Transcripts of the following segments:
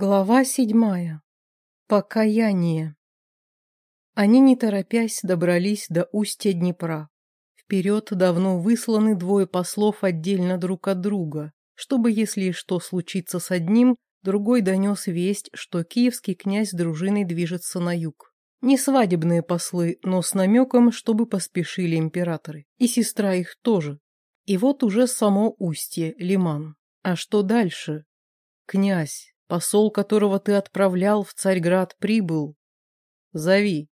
Глава седьмая. Покаяние. Они, не торопясь, добрались до устья Днепра. Вперед давно высланы двое послов отдельно друг от друга, чтобы, если что случится с одним, другой донес весть, что киевский князь с дружиной движется на юг. Не свадебные послы, но с намеком, чтобы поспешили императоры. И сестра их тоже. И вот уже само устье, Лиман. А что дальше? Князь, посол которого ты отправлял в Царьград, прибыл. Зови.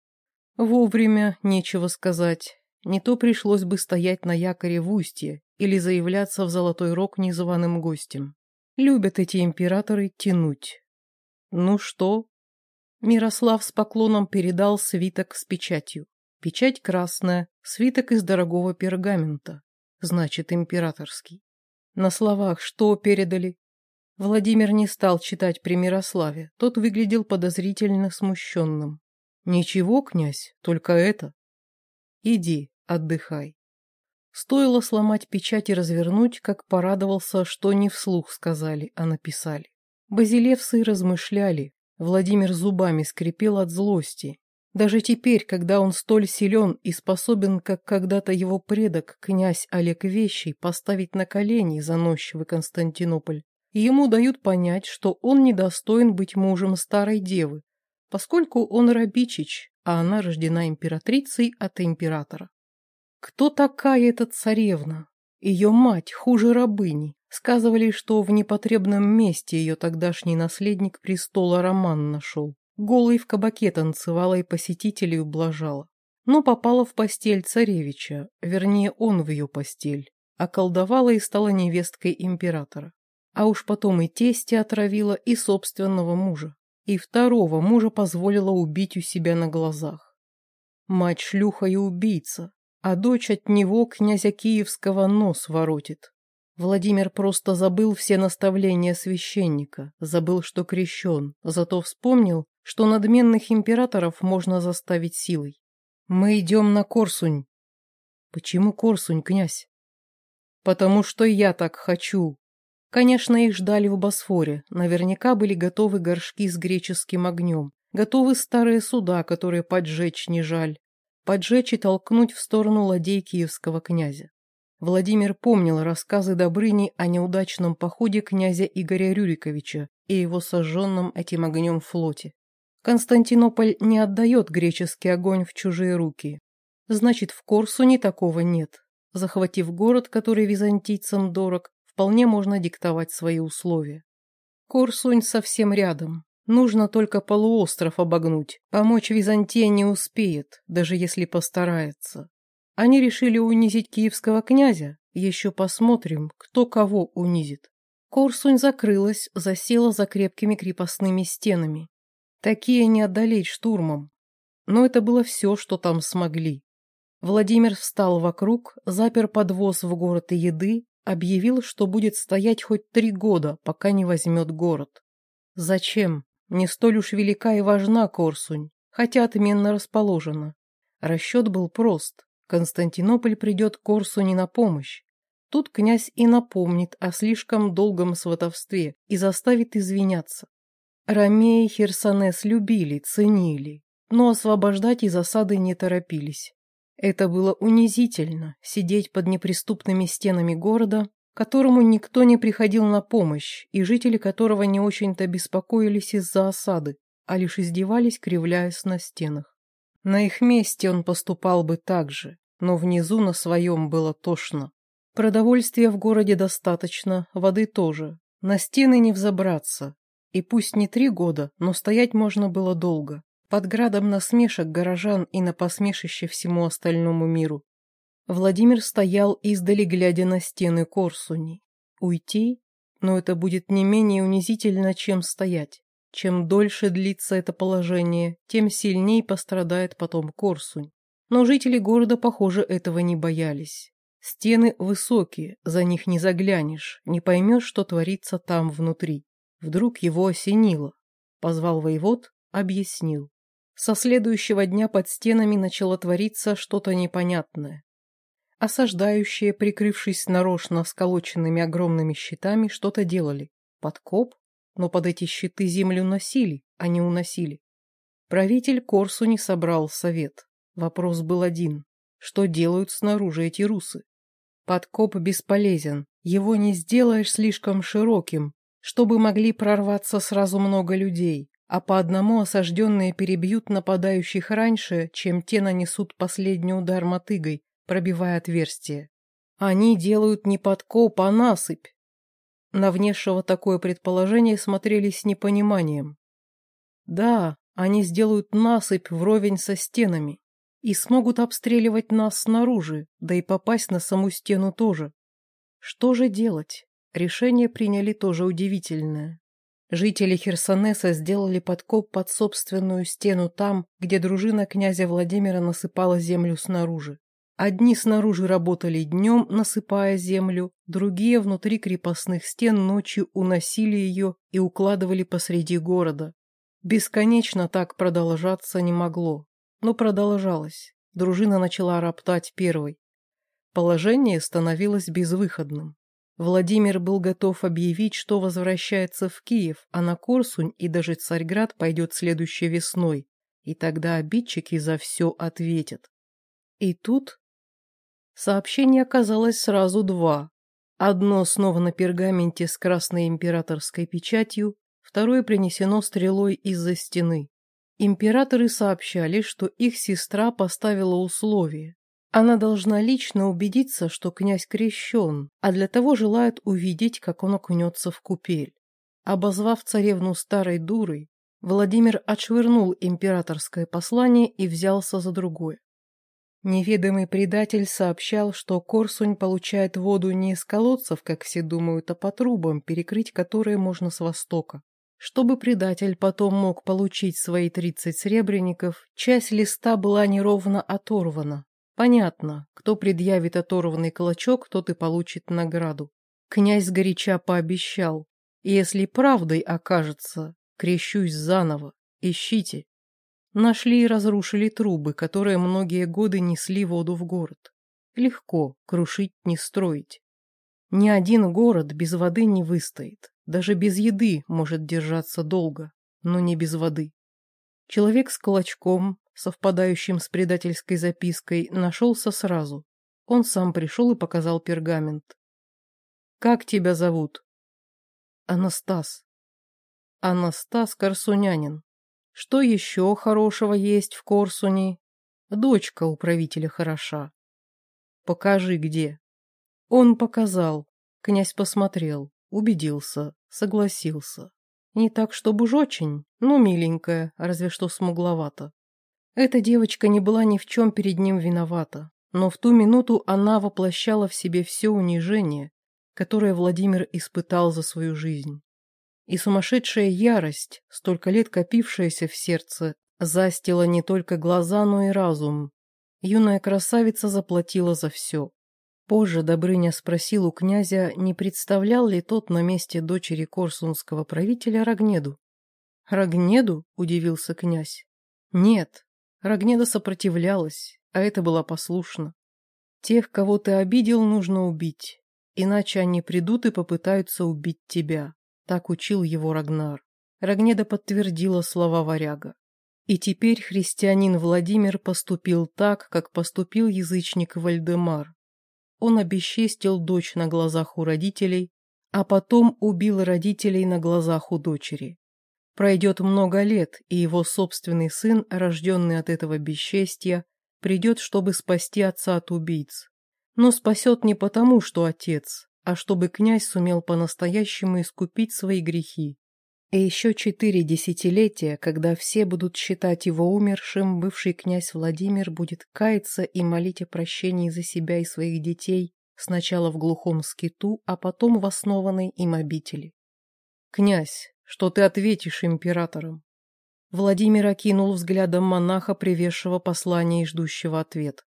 Вовремя, нечего сказать. Не то пришлось бы стоять на якоре в устье или заявляться в Золотой Рог незваным гостем. Любят эти императоры тянуть. Ну что? Мирослав с поклоном передал свиток с печатью. Печать красная, свиток из дорогого пергамента значит императорский. На словах что передали? Владимир не стал читать при Мирославе, тот выглядел подозрительно смущенным. Ничего, князь, только это. Иди, отдыхай. Стоило сломать печать и развернуть, как порадовался, что не вслух сказали, а написали. Базилевсы размышляли, Владимир зубами скрипел от злости, даже теперь, когда он столь силен и способен, как когда-то его предок, князь Олег Вещий, поставить на колени заносчивый Константинополь, ему дают понять, что он недостоин быть мужем старой девы, поскольку он рабичич, а она рождена императрицей от императора. Кто такая эта царевна? Ее мать хуже рабыни. Сказывали, что в непотребном месте ее тогдашний наследник престола Роман нашел. Голой в кабаке танцевала и посетителей ублажала. Но попала в постель царевича, вернее, он в ее постель, околдовала и стала невесткой императора. А уж потом и тестя отравила, и собственного мужа. И второго мужа позволила убить у себя на глазах. Мать шлюха и убийца, а дочь от него князя Киевского нос воротит. Владимир просто забыл все наставления священника, забыл, что крещен, зато вспомнил, что надменных императоров можно заставить силой. Мы идем на Корсунь. Почему Корсунь, князь? Потому что я так хочу. Конечно, их ждали в Босфоре, наверняка были готовы горшки с греческим огнем, готовы старые суда, которые поджечь не жаль, поджечь и толкнуть в сторону ладей киевского князя. Владимир помнил рассказы Добрыни о неудачном походе князя Игоря Рюриковича и его сожженном этим огнем флоте. Константинополь не отдает греческий огонь в чужие руки. Значит, в Корсуне такого нет. Захватив город, который византийцам дорог, вполне можно диктовать свои условия. Корсунь совсем рядом. Нужно только полуостров обогнуть. Помочь Византия не успеет, даже если постарается. Они решили унизить киевского князя. Еще посмотрим, кто кого унизит. Корсунь закрылась, засела за крепкими крепостными стенами. Такие не одолеть штурмом. Но это было все, что там смогли. Владимир встал вокруг, запер подвоз в город и еды, объявил, что будет стоять хоть три года, пока не возьмет город. Зачем? Не столь уж велика и важна Корсунь, хотя отменно расположена. Расчет был прост. Константинополь придет Корсуни на помощь. Тут князь и напомнит о слишком долгом сватовстве и заставит извиняться. Ромеи Херсонес любили, ценили, но освобождать из осады не торопились. Это было унизительно – сидеть под неприступными стенами города, которому никто не приходил на помощь, и жители которого не очень-то беспокоились из-за осады, а лишь издевались, кривляясь на стенах. На их месте он поступал бы так же, но внизу на своем было тошно. Продовольствия в городе достаточно, воды тоже. На стены не взобраться, и пусть не три года, но стоять можно было долго, под градом насмешек горожан и на посмешище всему остальному миру. Владимир стоял издали, глядя на стены Корсуни. Уйти? Но это будет не менее унизительно, чем стоять. Чем дольше длится это положение, тем сильнее пострадает потом Корсунь. Но жители города, похоже, этого не боялись. Стены высокие, за них не заглянешь, не поймешь, что творится там внутри. Вдруг его осенило. Позвал воевод, объяснил. Со следующего дня под стенами начало твориться что-то непонятное. Осаждающие, прикрывшись нарочно сколоченными огромными щитами, что-то делали. Подкоп? но под эти щиты землю носили, а не уносили. Правитель Корсу не собрал совет. Вопрос был один. Что делают снаружи эти русы? Подкоп бесполезен, его не сделаешь слишком широким, чтобы могли прорваться сразу много людей, а по одному осажденные перебьют нападающих раньше, чем те нанесут последний удар мотыгой, пробивая отверстие. Они делают не подкоп, а насыпь. На внешнего такое предположение смотрели с непониманием. Да, они сделают насыпь вровень со стенами и смогут обстреливать нас снаружи, да и попасть на саму стену тоже. Что же делать? Решение приняли тоже удивительное. Жители Херсонеса сделали подкоп под собственную стену там, где дружина князя Владимира насыпала землю снаружи. Одни снаружи работали днем, насыпая землю, другие внутри крепостных стен ночью уносили ее и укладывали посреди города. Бесконечно так продолжаться не могло, но продолжалось. Дружина начала роптать первой. Положение становилось безвыходным. Владимир был готов объявить, что возвращается в Киев, а на Корсунь и даже Царьград пойдет следующей весной, и тогда обидчики за все ответят. И тут сообщение оказалось сразу два. Одно снова на пергаменте с красной императорской печатью, второе принесено стрелой из-за стены. Императоры сообщали, что их сестра поставила условие. Она должна лично убедиться, что князь крещен, а для того желает увидеть, как он окунется в купель. Обозвав царевну старой дурой, Владимир отшвырнул императорское послание и взялся за другое. Неведомый предатель сообщал, что Корсунь получает воду не из колодцев, как все думают, а по трубам, перекрыть которые можно с востока. Чтобы предатель потом мог получить свои тридцать сребреников, часть листа была неровно оторвана. Понятно, кто предъявит оторванный клочок, тот и получит награду. Князь горяча пообещал, если правдой окажется, крещусь заново, ищите. Нашли и разрушили трубы, которые многие годы несли воду в город. Легко, крушить не строить. Ни один город без воды не выстоит. Даже без еды может держаться долго, но не без воды. Человек с кулачком, совпадающим с предательской запиской, нашелся сразу. Он сам пришел и показал пергамент. «Как тебя зовут?» «Анастас». «Анастас Корсунянин. Что еще хорошего есть в Корсуне? Дочка у правителя хороша. Покажи, где». Он показал. Князь посмотрел. Убедился, согласился. Не так, чтобы уж очень, но миленькая, разве что смугловато. Эта девочка не была ни в чем перед ним виновата, но в ту минуту она воплощала в себе все унижение, которое Владимир испытал за свою жизнь. И сумасшедшая ярость, столько лет копившаяся в сердце, застила не только глаза, но и разум. Юная красавица заплатила за все. Позже Добрыня спросил у князя, не представлял ли тот на месте дочери корсунского правителя Рогнеду. «Рогнеду?» – удивился князь. «Нет, Рогнеда сопротивлялась, а это была послушна. Тех, кого ты обидел, нужно убить, иначе они придут и попытаются убить тебя», – так учил его Рагнар. Рогнеда подтвердила слова варяга. И теперь христианин Владимир поступил так, как поступил язычник Вальдемар, он обесчестил дочь на глазах у родителей, а потом убил родителей на глазах у дочери. Пройдет много лет, и его собственный сын, рожденный от этого бесчестья, придет, чтобы спасти отца от убийц. Но спасет не потому, что отец, а чтобы князь сумел по-настоящему искупить свои грехи. И еще четыре десятилетия, когда все будут считать его умершим, бывший князь Владимир будет каяться и молить о прощении за себя и своих детей сначала в глухом скиту, а потом в основанной им обители. «Князь, что ты ответишь императорам?» Владимир окинул взглядом монаха, привезшего послание и ждущего ответ.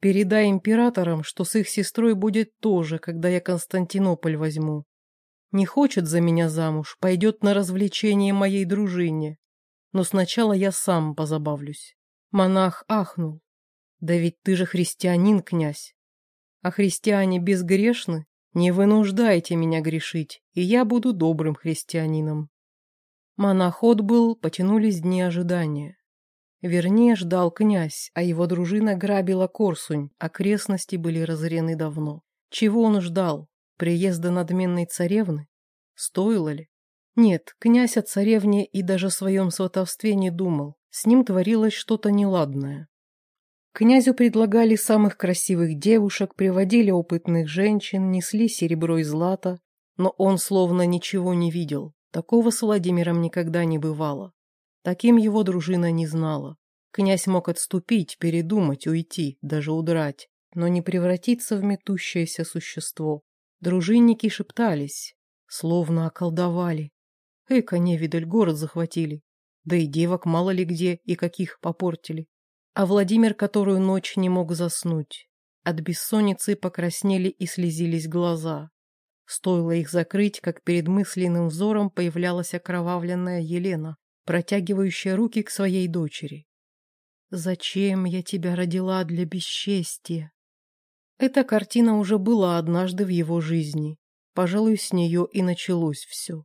«Передай императорам, что с их сестрой будет тоже, когда я Константинополь возьму. Не хочет за меня замуж, пойдет на развлечение моей дружине. Но сначала я сам позабавлюсь. Монах ахнул. Да ведь ты же христианин, князь. А христиане безгрешны? Не вынуждайте меня грешить, и я буду добрым христианином. Моноход был, потянулись дни ожидания. Вернее, ждал князь, а его дружина грабила Корсунь, окрестности были разорены давно. Чего он ждал? Приезда надменной царевны? Стоило ли? Нет, князь о царевне и даже в своем сватовстве не думал. С ним творилось что-то неладное. Князю предлагали самых красивых девушек, приводили опытных женщин, несли серебро и злато, но он словно ничего не видел. Такого с Владимиром никогда не бывало. Таким его дружина не знала. Князь мог отступить, передумать, уйти, даже удрать, но не превратиться в метущееся существо. Дружинники шептались, словно околдовали. Эка невидаль город захватили, да и девок мало ли где и каких попортили. А Владимир которую ночь не мог заснуть. От бессонницы покраснели и слезились глаза. Стоило их закрыть, как перед мысленным взором появлялась окровавленная Елена, протягивающая руки к своей дочери. «Зачем я тебя родила для бесчестия?» Эта картина уже была однажды в его жизни. Пожалуй, с нее и началось все.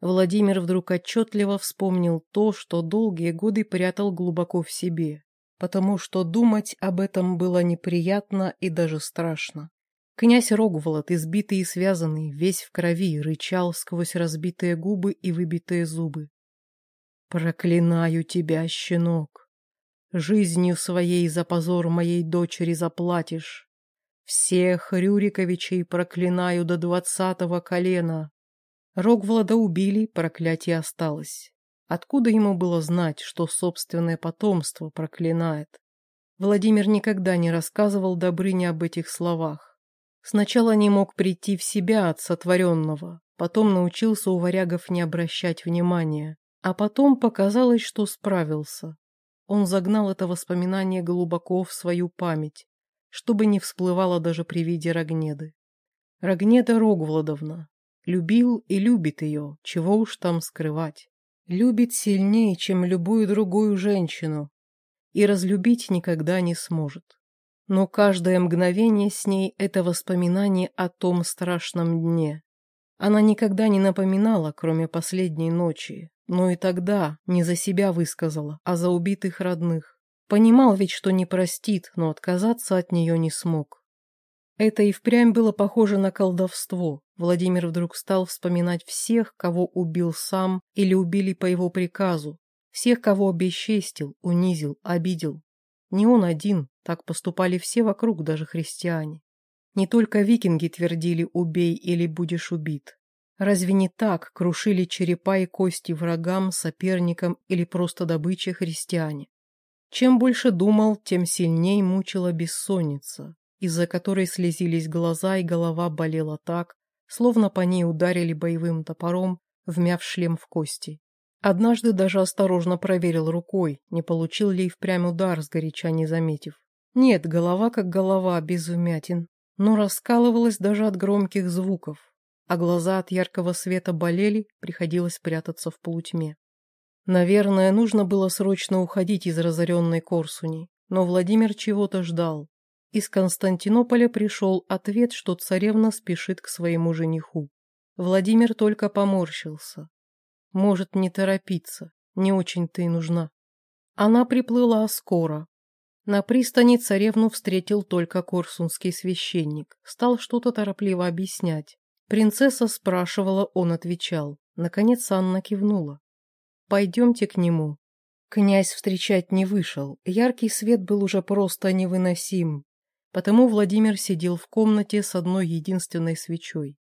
Владимир вдруг отчетливо вспомнил то, что долгие годы прятал глубоко в себе потому что думать об этом было неприятно и даже страшно. Князь Рогволод, избитый и связанный, весь в крови, рычал сквозь разбитые губы и выбитые зубы. «Проклинаю тебя, щенок! Жизнью своей за позор моей дочери заплатишь. Всех Рюриковичей проклинаю до двадцатого колена. Рогволода убили, проклятие осталось. Откуда ему было знать, что собственное потомство проклинает? Владимир никогда не рассказывал Добрыне об этих словах. Сначала не мог прийти в себя от сотворенного, потом научился у варягов не обращать внимания, а потом показалось, что справился. Он загнал это воспоминание глубоко в свою память, чтобы не всплывало даже при виде Рогнеды. Рогнеда Рогвладовна. Любил и любит ее, чего уж там скрывать. Любит сильнее, чем любую другую женщину, и разлюбить никогда не сможет. Но каждое мгновение с ней – это воспоминание о том страшном дне. Она никогда не напоминала, кроме последней ночи, но и тогда не за себя высказала, а за убитых родных. Понимал ведь, что не простит, но отказаться от нее не смог. Это и впрямь было похоже на колдовство. Владимир вдруг стал вспоминать всех, кого убил сам или убили по его приказу, всех, кого обесчестил, унизил, обидел. Не он один, так поступали все вокруг, даже христиане. Не только викинги твердили «убей» или «будешь убит». Разве не так крушили черепа и кости врагам, соперникам или просто добыче христиане? Чем больше думал, тем сильней мучила бессонница из-за которой слезились глаза и голова болела так, словно по ней ударили боевым топором, вмяв шлем в кости. Однажды даже осторожно проверил рукой, не получил ли и впрямь удар, сгоряча не заметив. Нет, голова как голова, без вмятин, но раскалывалась даже от громких звуков, а глаза от яркого света болели, приходилось прятаться в полутьме. Наверное, нужно было срочно уходить из разоренной Корсуни, но Владимир чего-то ждал. Из Константинополя пришел ответ, что царевна спешит к своему жениху. Владимир только поморщился. Может, не торопиться, не очень-то и нужна. Она приплыла скоро. На пристани царевну встретил только корсунский священник. Стал что-то торопливо объяснять. Принцесса спрашивала, он отвечал. Наконец Анна кивнула. «Пойдемте к нему». Князь встречать не вышел. Яркий свет был уже просто невыносим. Потому Владимир сидел в комнате с одной единственной свечой.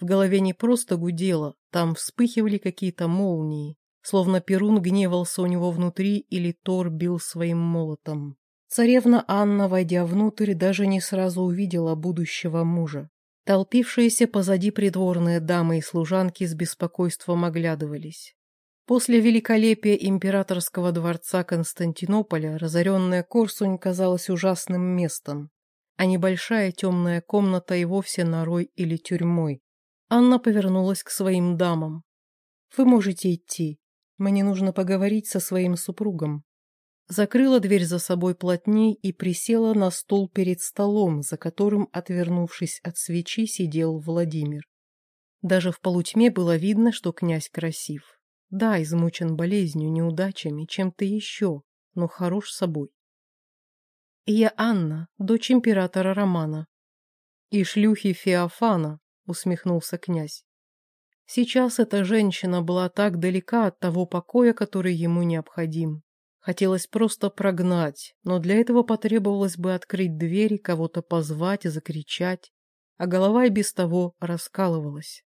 В голове не просто гудело, там вспыхивали какие-то молнии, словно Перун гневался у него внутри или Тор бил своим молотом. Царевна Анна, войдя внутрь, даже не сразу увидела будущего мужа. Толпившиеся позади придворные дамы и служанки с беспокойством оглядывались. После великолепия императорского дворца Константинополя разоренная Корсунь казалась ужасным местом а небольшая темная комната и вовсе норой или тюрьмой. Анна повернулась к своим дамам. «Вы можете идти. Мне нужно поговорить со своим супругом». закрыла дверь за собой плотней и присела на стул перед столом, за которым, отвернувшись от свечи, сидел Владимир. Даже в полутьме было видно, что князь красив. Да, измучен болезнью, неудачами, чем-то еще, но хорош собой. «Я Анна, дочь императора Романа». «И шлюхи Феофана», — усмехнулся князь. Сейчас эта женщина была так далека от того покоя, который ему необходим. Хотелось просто прогнать, но для этого потребовалось бы открыть дверь и кого-то позвать и закричать, а голова и без того раскалывалась.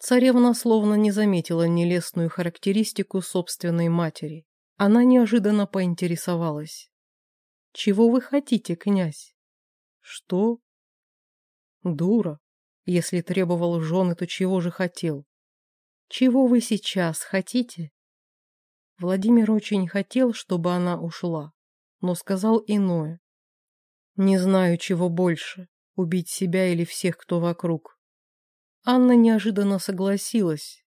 Царевна словно не заметила нелестную характеристику собственной матери. Она неожиданно поинтересовалась. «Чего вы хотите, князь?» «Что?» «Дура. Если требовал жены, то чего же хотел? Чего вы сейчас хотите? Владимир очень хотел, чтобы она ушла, но сказал иное. Не знаю, чего больше, убить себя или всех, кто вокруг. Анна неожиданно согласилась.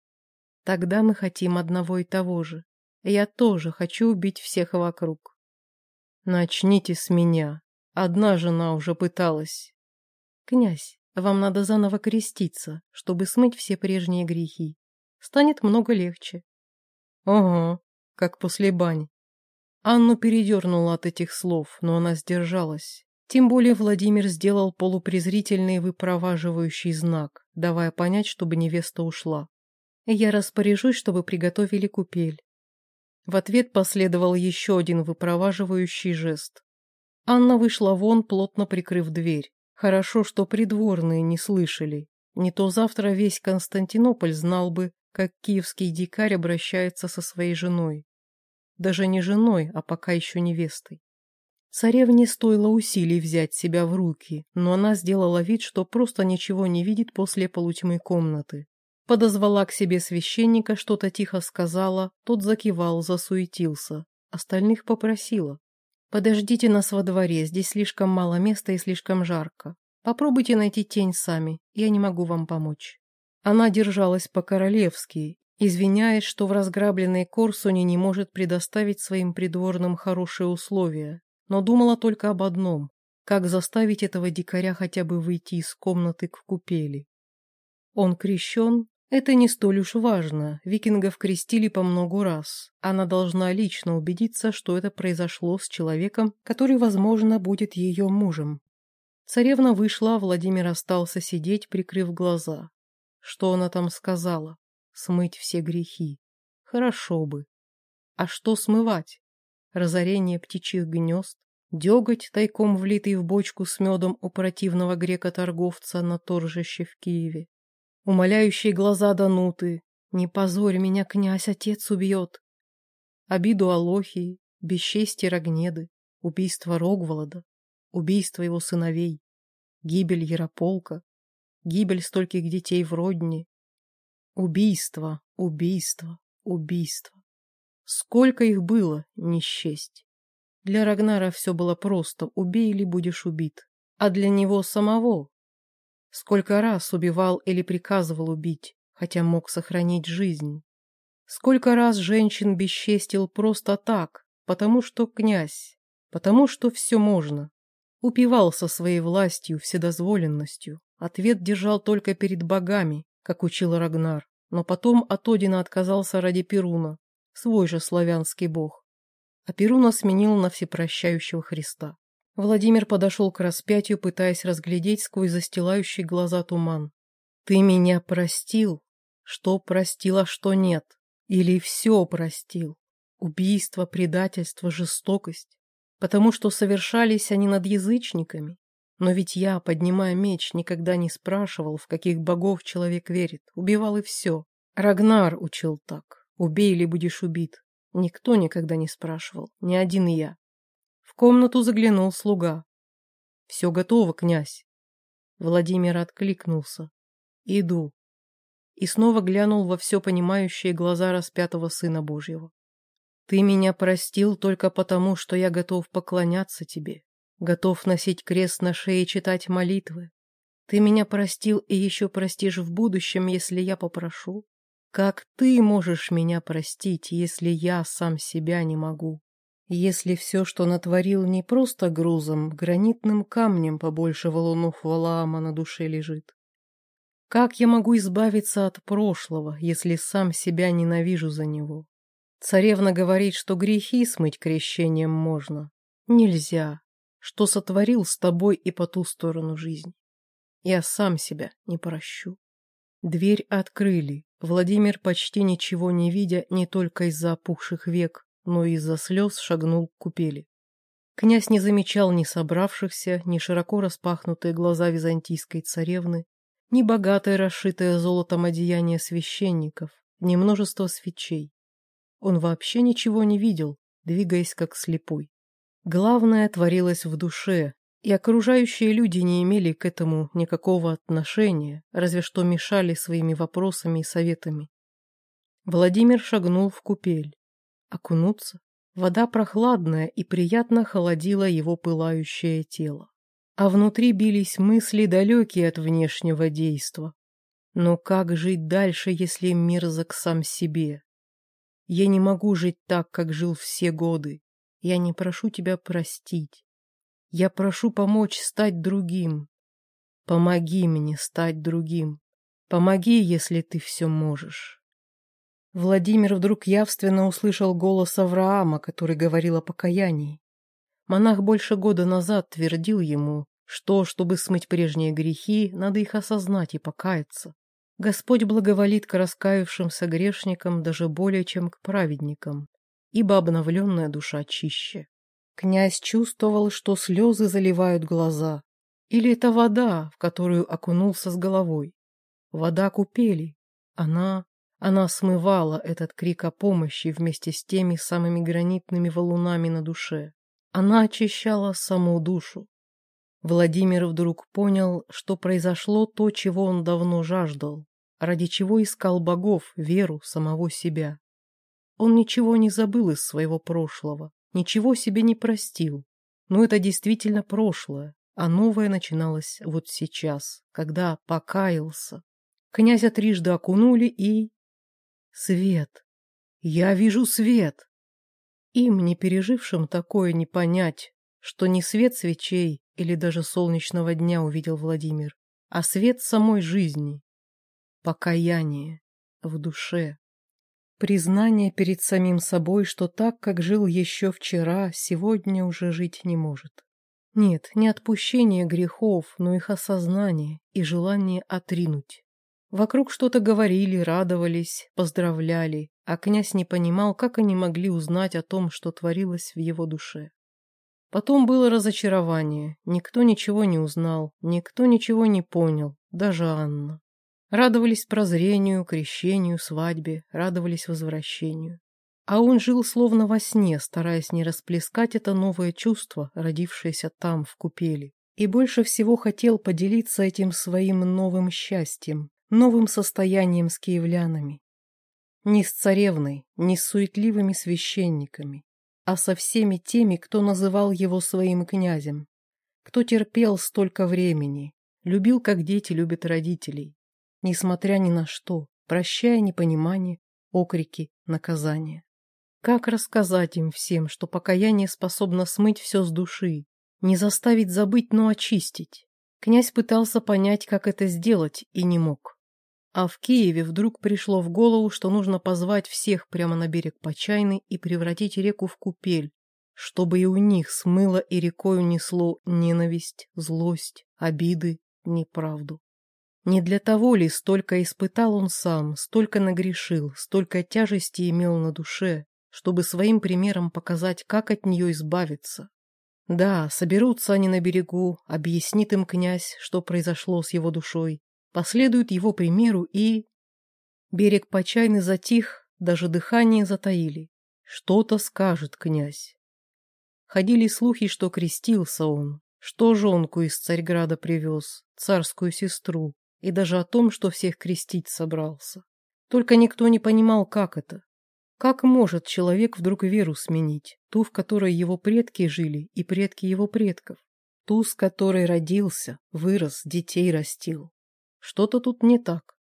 Тогда мы хотим одного и того же. Я тоже хочу убить всех вокруг. Начните с меня. Одна жена уже пыталась. Князь, вам надо заново креститься, чтобы смыть все прежние грехи. Станет много легче. Ого, как после бани. Анну передернула от этих слов, но она сдержалась. Тем более Владимир сделал полупрезрительный выпроваживающий знак, давая понять, чтобы невеста ушла. Я распоряжусь, чтобы приготовили купель. В ответ последовал еще один выпроваживающий жест. Анна вышла вон, плотно прикрыв дверь. Хорошо, что придворные не слышали. Не то завтра весь Константинополь знал бы, как киевский дикарь обращается со своей женой. Даже не женой, а пока еще невестой. Царевне стоило усилий взять себя в руки, но она сделала вид, что просто ничего не видит после полутьмы комнаты. Подозвала к себе священника, что-то тихо сказала, тот закивал, засуетился. Остальных попросила. «Подождите нас во дворе, здесь слишком мало места и слишком жарко. Попробуйте найти тень сами, я не могу вам помочь». Она держалась по-королевски, извиняясь, что в разграбленной Корсуне не может предоставить своим придворным хорошие условия, но думала только об одном – как заставить этого дикаря хотя бы выйти из комнаты к купели. Он крещен, это не столь уж важно, викингов крестили по многу раз. Она должна лично убедиться, что это произошло с человеком, который, возможно, будет ее мужем. Царевна вышла, Владимир остался сидеть, прикрыв глаза. Что она там сказала? Смыть все грехи. Хорошо бы. А что смывать? Разорение птичьих гнезд, деготь, тайком влитый в бочку с медом у противного грека-торговца на торжище в Киеве, Умоляющие глаза Дануты. «Не позорь меня, князь, отец убьет!» Обиду Алохии, бесчестье Рогнеды, убийство Рогволода, убийство его сыновей, гибель Ярополка, гибель стольких детей в родне. Убийство, убийство, убийство. Сколько их было, не счесть. Для Рагнара все было просто «убей или будешь убит», а для него самого Сколько раз убивал или приказывал убить, хотя мог сохранить жизнь. Сколько раз женщин бесчестил просто так, потому что князь, потому что все можно. Упивался своей властью, вседозволенностью. Ответ держал только перед богами, как учил Рагнар, но потом от Одина отказался ради Перуна, свой же славянский бог. А Перуна сменил на всепрощающего Христа. Владимир подошел к распятию, пытаясь разглядеть сквозь застилающий глаза туман. «Ты меня простил? Что простил, а что нет? Или все простил? Убийство, предательство, жестокость? Потому что совершались они над язычниками? Но ведь я, поднимая меч, никогда не спрашивал, в каких богов человек верит. Убивал и все. Рагнар учил так. Убей или будешь убит. Никто никогда не спрашивал, ни один я. Комнату заглянул слуга. «Все готово, князь». Владимир откликнулся. «Иду». И снова глянул во все понимающие глаза распятого Сына Божьего. «Ты меня простил только потому, что я готов поклоняться тебе, готов носить крест на шее и читать молитвы. Ты меня простил и еще простишь в будущем, если я попрошу. Как ты можешь меня простить, если я сам себя не могу?» Если все, что натворил, не просто грузом, гранитным камнем побольше валунов Валаама на душе лежит. Как я могу избавиться от прошлого, если сам себя ненавижу за него? Царевна говорит, что грехи смыть крещением можно. Нельзя. Что сотворил с тобой и по ту сторону жизни. Я сам себя не прощу. Дверь открыли. Владимир, почти ничего не видя, не только из-за опухших век, но из-за слез шагнул к купели. Князь не замечал ни собравшихся, ни широко распахнутые глаза византийской царевны, ни богатое расшитое золотом одеяние священников, ни множество свечей. Он вообще ничего не видел, двигаясь как слепой. Главное творилось в душе, и окружающие люди не имели к этому никакого отношения, разве что мешали своими вопросами и советами. Владимир шагнул в купель. Окунуться? Вода прохладная и приятно холодила его пылающее тело. А внутри бились мысли, далекие от внешнего действа. Но как жить дальше, если мерзок сам себе? Я не могу жить так, как жил все годы. Я не прошу тебя простить. Я прошу помочь стать другим. Помоги мне стать другим. Помоги, если ты все можешь. Владимир вдруг явственно услышал голос Авраама, который говорил о покаянии. Монах больше года назад твердил ему, что, чтобы смыть прежние грехи, надо их осознать и покаяться. Господь благоволит к раскаявшимся грешникам даже более, чем к праведникам, ибо обновленная душа чище. Князь чувствовал, что слезы заливают глаза. Или это вода, в которую окунулся с головой. Вода купели. Она... Она смывала этот крик о помощи вместе с теми самыми гранитными валунами на душе. Она очищала саму душу. Владимир вдруг понял, что произошло то, чего он давно жаждал ради чего искал богов, веру, самого себя. Он ничего не забыл из своего прошлого, ничего себе не простил. Но это действительно прошлое, а новое начиналось вот сейчас, когда покаялся. Князя трижды окунули и... Свет! Я вижу свет! Им, не пережившим такое, не понять, что не свет свечей или даже солнечного дня увидел Владимир, а свет самой жизни, покаяние в душе, признание перед самим собой, что так, как жил еще вчера, сегодня уже жить не может. Нет, не отпущение грехов, но их осознание и желание отринуть. Вокруг что-то говорили, радовались, поздравляли, а князь не понимал, как они могли узнать о том, что творилось в его душе. Потом было разочарование, никто ничего не узнал, никто ничего не понял, даже Анна. Радовались прозрению, крещению, свадьбе, радовались возвращению. А он жил словно во сне, стараясь не расплескать это новое чувство, родившееся там, в купели. И больше всего хотел поделиться этим своим новым счастьем, новым состоянием с киевлянами. Не с царевной, не с суетливыми священниками, а со всеми теми, кто называл его своим князем, кто терпел столько времени, любил, как дети любят родителей, несмотря ни на что, прощая непонимание, окрики, наказания. Как рассказать им всем, что покаяние способно смыть все с души, не заставить забыть, но очистить? Князь пытался понять, как это сделать, и не мог. А в Киеве вдруг пришло в голову, что нужно позвать всех прямо на берег Почайны и превратить реку в купель, чтобы и у них смыло и рекой унесло ненависть, злость, обиды, неправду. Не для того ли столько испытал он сам, столько нагрешил, столько тяжести имел на душе, чтобы своим примером показать, как от нее избавиться? Да, соберутся они на берегу, объяснит им князь, что произошло с его душой, последуют его примеру и... Берег почайный затих, даже дыхание затаили. Что-то скажет князь. Ходили слухи, что крестился он, что жонку из Царьграда привез, царскую сестру, и даже о том, что всех крестить собрался. Только никто не понимал, как это. Как может человек вдруг веру сменить, ту, в которой его предки жили и предки его предков, ту, с которой родился, вырос, детей растил? Что-то тут не так.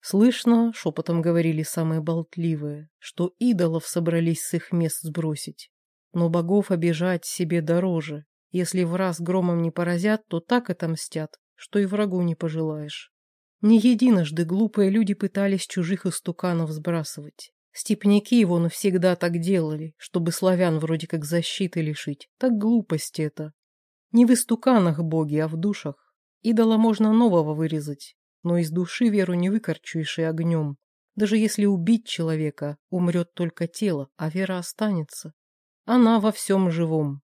Слышно, шепотом говорили самые болтливые, что идолов собрались с их мест сбросить. но богов обижать себе дороже. Если в раз громом не поразят, то так отомстят, что и врагу не пожелаешь. Не единожды глупые люди пытались чужих истуканов сбрасывать. Степняки его навсегда так делали, чтобы славян вроде как защиты лишить. Так глупость это. Не в истуканах боги, а в душах. Идола можно нового вырезать, но из души веру не выкорчуешь и огнем. Даже если убить человека, умрет только тело, а вера останется. Она во всем живом.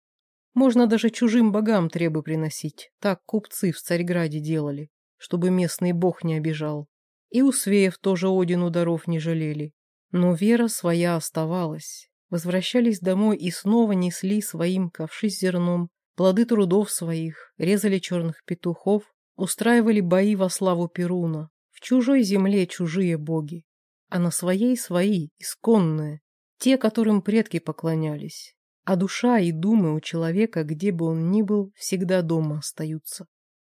Можно даже чужим богам требы приносить. Так купцы в Царьграде делали, чтобы местный бог не обижал. И у свеев тоже Одину даров не жалели. Но вера своя оставалась. Возвращались домой и снова несли своим ковши с зерном, плоды трудов своих, резали черных петухов, устраивали бои во славу Перуна. В чужой земле чужие боги, а на своей свои, исконные, те, которым предки поклонялись. А душа и думы у человека, где бы он ни был, всегда дома остаются.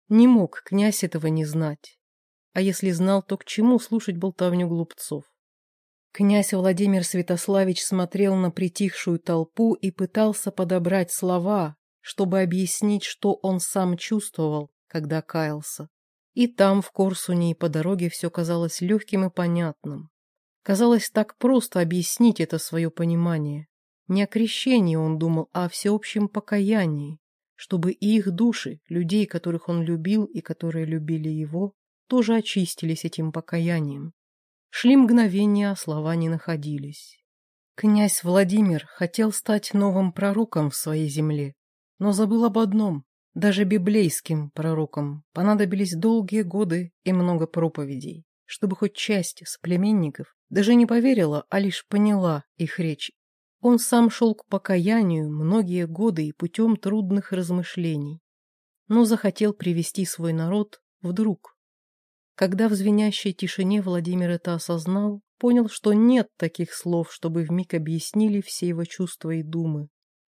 Не мог князь этого не знать. А если знал, то к чему слушать болтовню глупцов? Князь Владимир Святославич смотрел на притихшую толпу и пытался подобрать слова, чтобы объяснить, что он сам чувствовал, когда каялся. И там, в Корсуне и по дороге, все казалось легким и понятным. Казалось так просто объяснить это свое понимание. Не о крещении он думал, а о всеобщем покаянии, чтобы и их души, людей, которых он любил и которые любили его, тоже очистились этим покаянием. Шли мгновения, а слова не находились. Князь Владимир хотел стать новым пророком в своей земле, но забыл об одном. Даже библейским пророкам понадобились долгие годы и много проповедей, чтобы хоть часть соплеменников даже не поверила, а лишь поняла их речь. Он сам шел к покаянию многие годы и путем трудных размышлений, но захотел привести свой народ вдруг. Когда в звенящей тишине Владимир это осознал, понял, что нет таких слов, чтобы вмиг объяснили все его чувства и думы.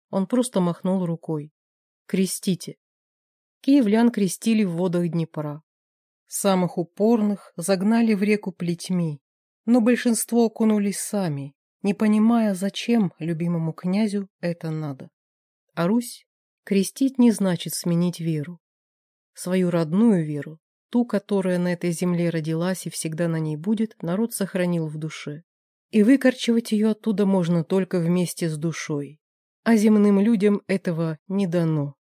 Он просто махнул рукой. «Крестите!» Киевлян крестили в водах Днепра. Самых упорных загнали в реку плетьми, но большинство окунулись сами, не понимая, зачем любимому князю это надо. А Русь крестить не значит сменить веру. Свою родную веру, ту, которая на этой земле родилась и всегда на ней будет, народ сохранил в душе. И выкорчевать ее оттуда можно только вместе с душой а земным людям этого не дано.